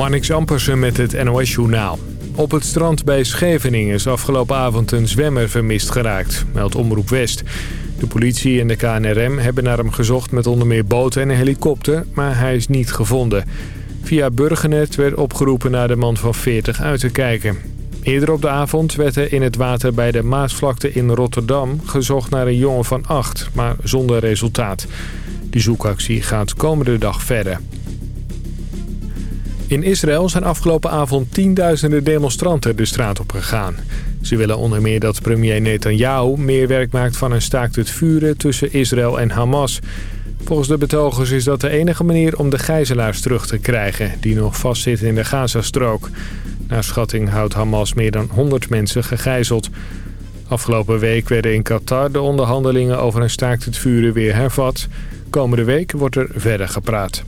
Marnix Ampersen met het NOS-journaal. Op het strand bij Scheveningen is afgelopen avond een zwemmer vermist geraakt, meldt Omroep West. De politie en de KNRM hebben naar hem gezocht met onder meer boten en een helikopter, maar hij is niet gevonden. Via Burgernet werd opgeroepen naar de man van 40 uit te kijken. Eerder op de avond werd er in het water bij de Maasvlakte in Rotterdam gezocht naar een jongen van 8, maar zonder resultaat. Die zoekactie gaat komende dag verder. In Israël zijn afgelopen avond tienduizenden demonstranten de straat op gegaan. Ze willen onder meer dat premier Netanyahu meer werk maakt van een staakt het vuren tussen Israël en Hamas. Volgens de betogers is dat de enige manier om de gijzelaars terug te krijgen... die nog vastzitten in de Gazastrook. Naar schatting houdt Hamas meer dan 100 mensen gegijzeld. Afgelopen week werden in Qatar de onderhandelingen over een staakt het vuren weer hervat. Komende week wordt er verder gepraat.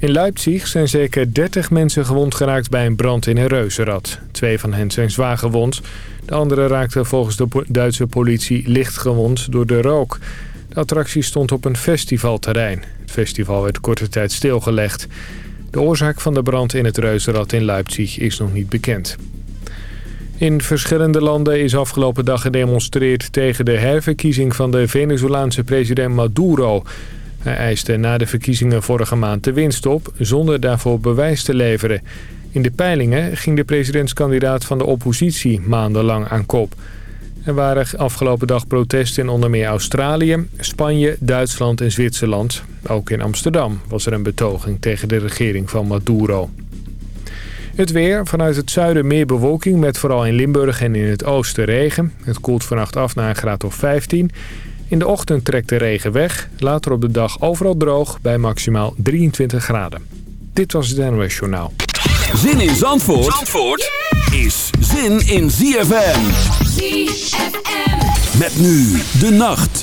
In Leipzig zijn zeker 30 mensen gewond geraakt bij een brand in een reuzenrad. Twee van hen zijn zwaar gewond. De andere raakte volgens de Duitse politie licht gewond door de rook. De attractie stond op een festivalterrein. Het festival werd korte tijd stilgelegd. De oorzaak van de brand in het reuzenrad in Leipzig is nog niet bekend. In verschillende landen is afgelopen dag gedemonstreerd tegen de herverkiezing van de Venezolaanse president Maduro... Hij eiste na de verkiezingen vorige maand de winst op, zonder daarvoor bewijs te leveren. In de peilingen ging de presidentskandidaat van de oppositie maandenlang aan kop. Er waren afgelopen dag protesten in onder meer Australië, Spanje, Duitsland en Zwitserland. Ook in Amsterdam was er een betoging tegen de regering van Maduro. Het weer. Vanuit het zuiden meer bewolking met vooral in Limburg en in het oosten regen. Het koelt vannacht af naar een graad of 15. In de ochtend trekt de regen weg. Later op de dag overal droog bij maximaal 23 graden. Dit was het NOS Journaal. Zin in Zandvoort, Zandvoort is zin in ZFM. ZFM. Met nu de nacht.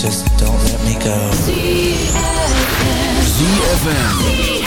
just don't let me go. ZFM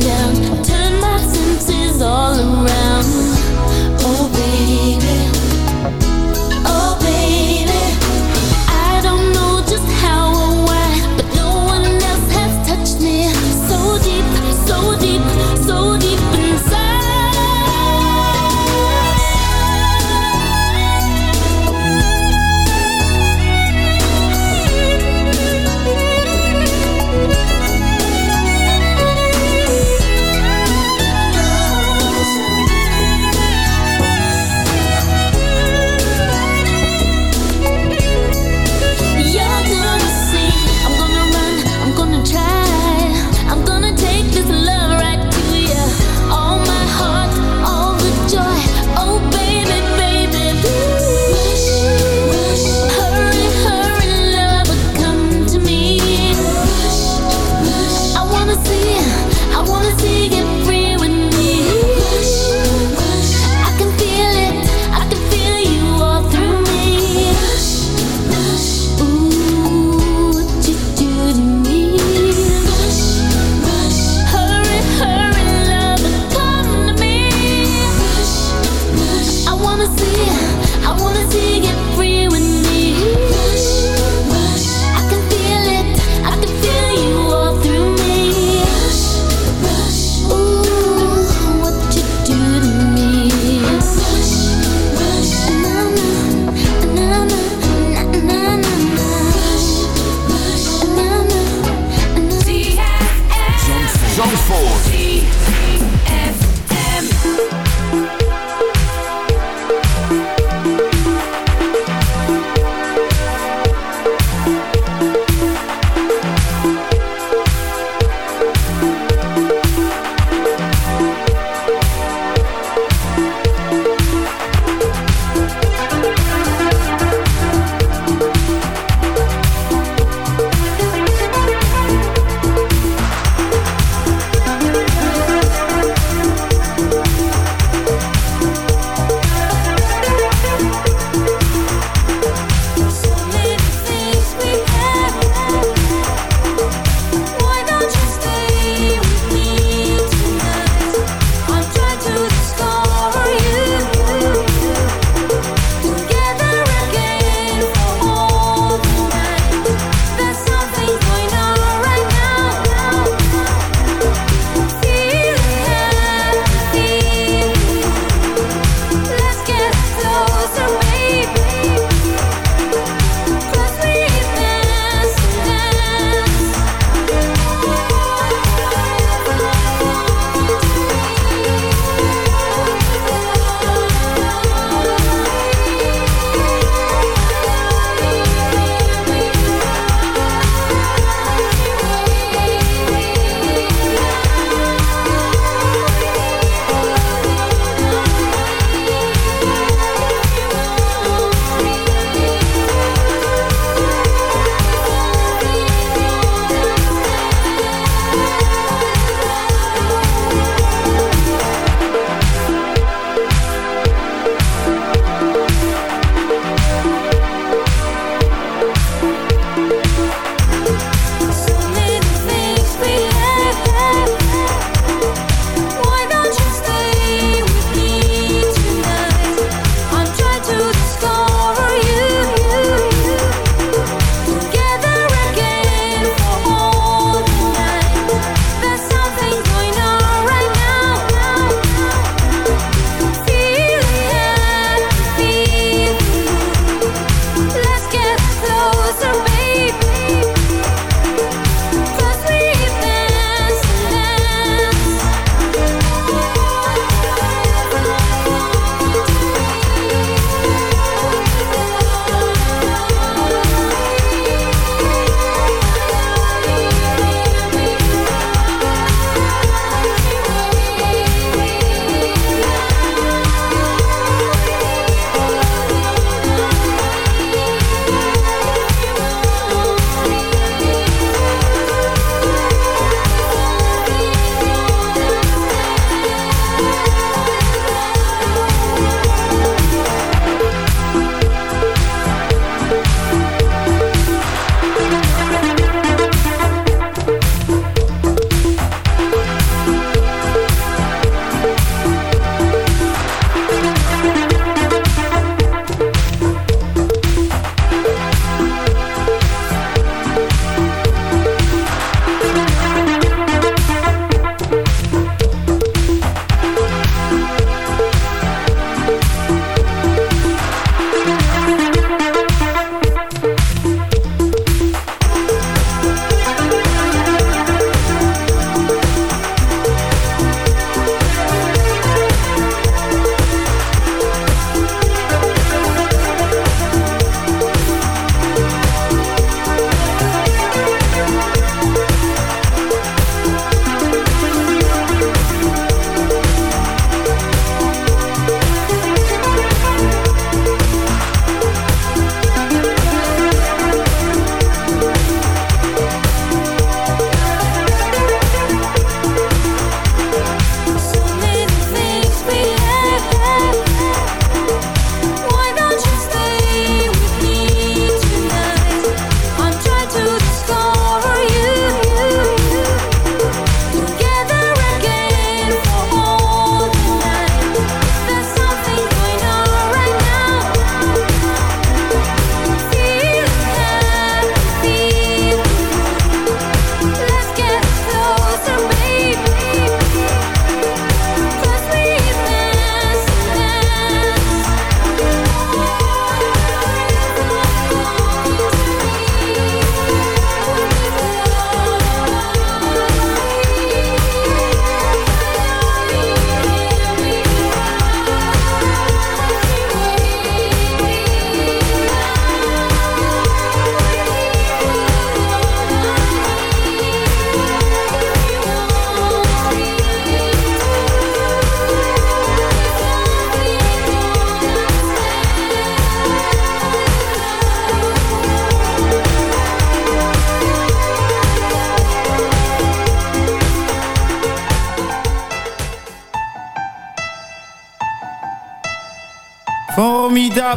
down.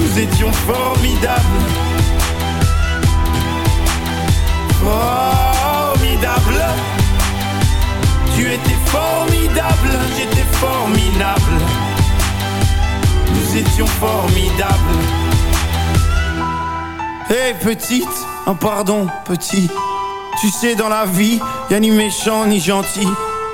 Nous étions formidables. Formidable. Tu étais formidable, j'étais formidable. Nous étions formidables. Hé hey, petite, un pardon petit. Tu sais dans la vie, y a ni méchant ni gentil.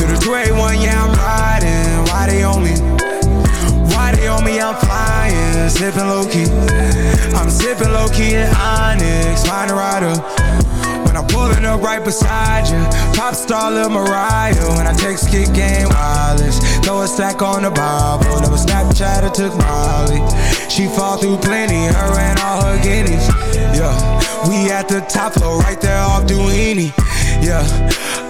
Through the 281, yeah, I'm riding Why they on me? Why they on me? I'm flying, sipping low-key I'm sipping low-key in Onyx, find a rider when I'm pulling up right beside you Pop star Lil Mariah When I text kick game wireless Throw a stack on the Bible Never Snapchat or took Molly She fall through plenty Her and all her guineas Yeah we at the top floor, right there off Duini. Yeah.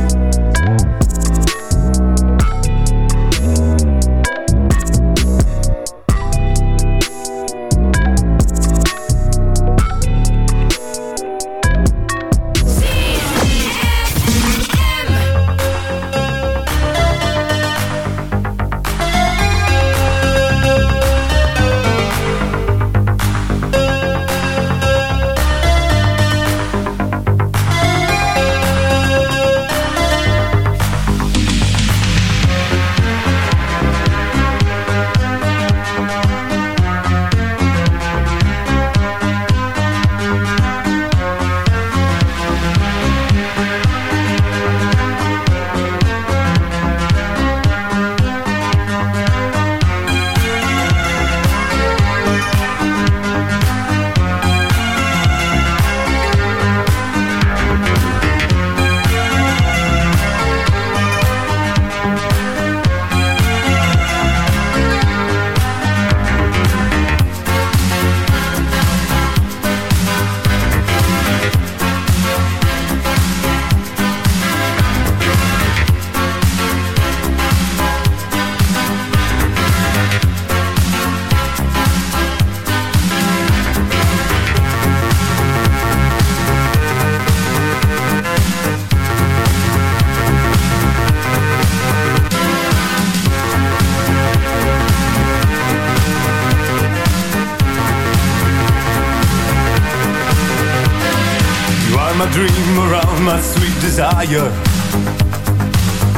Desire.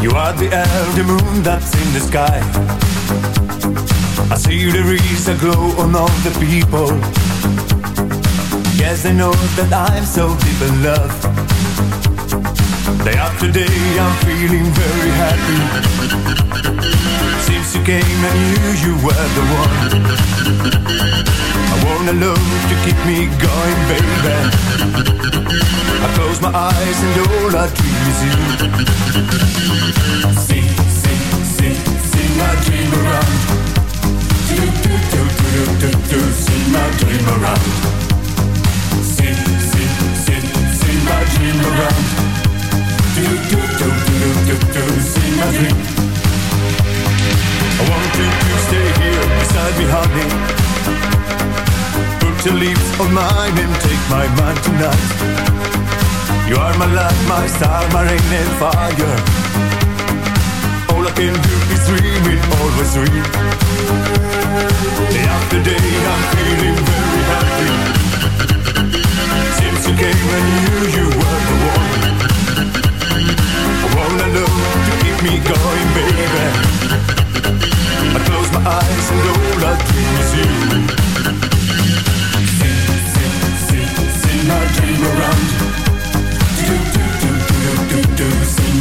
You are the the moon that's in the sky. I see there is a glow on all the people. Yes, they know that I'm so deep in love. Day after day, I'm feeling very happy. Since you came, I knew you were the one. Love to keep me going, baby. I close my eyes and all I dream is you. See, see, see, see my dream around. Rain and fire. All I can do is dream it, always dream. Day after day, I'm feeling very happy. Since you came, I knew you were the one. I wanna love to keep me going, baby. I close my eyes and all I dream is you. See, see, see, see my dream around. Do, do,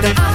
the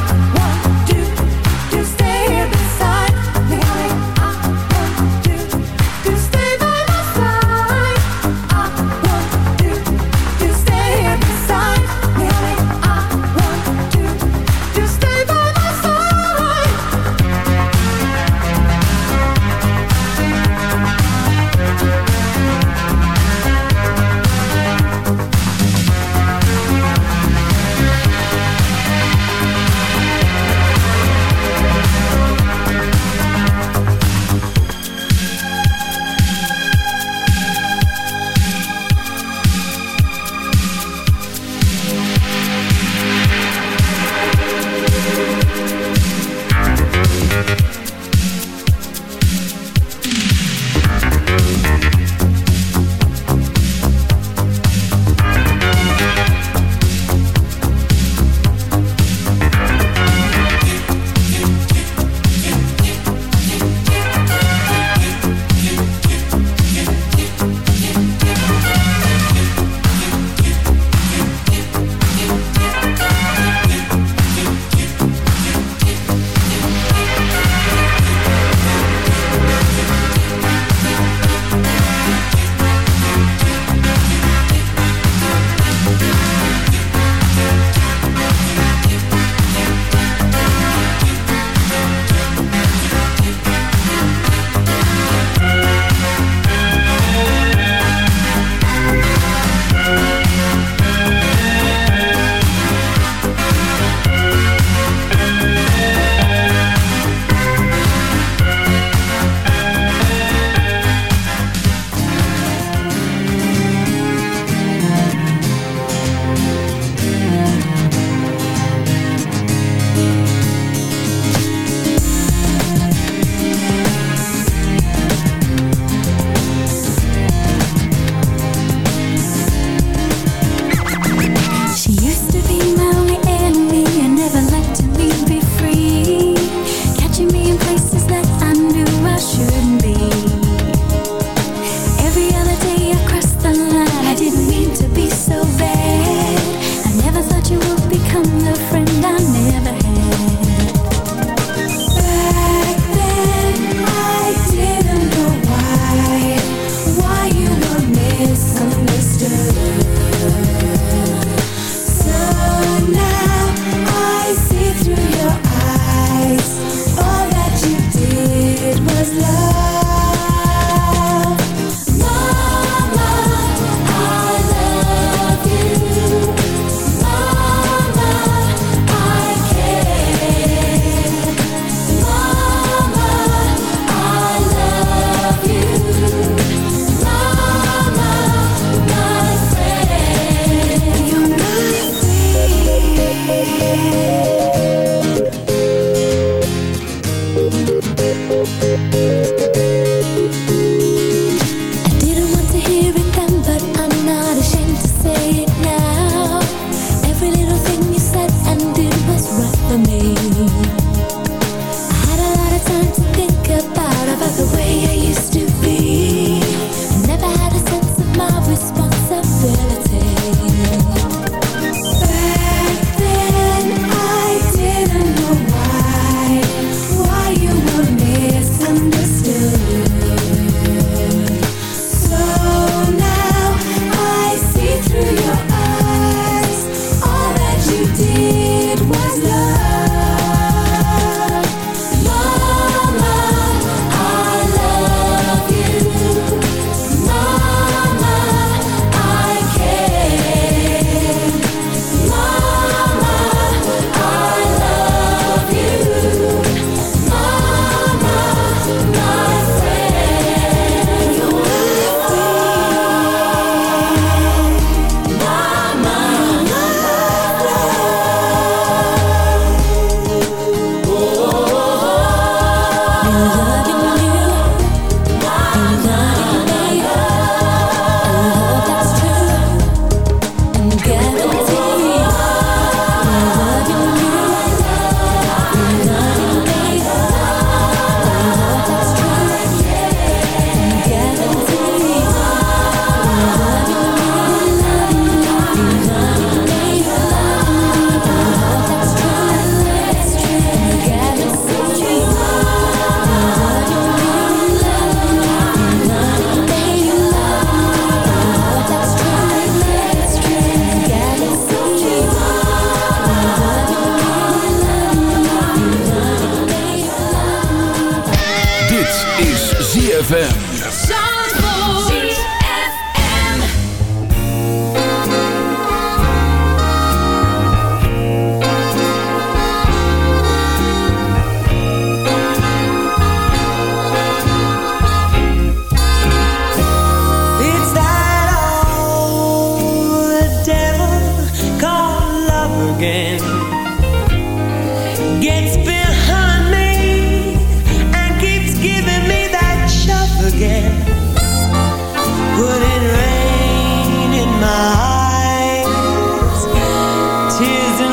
He's in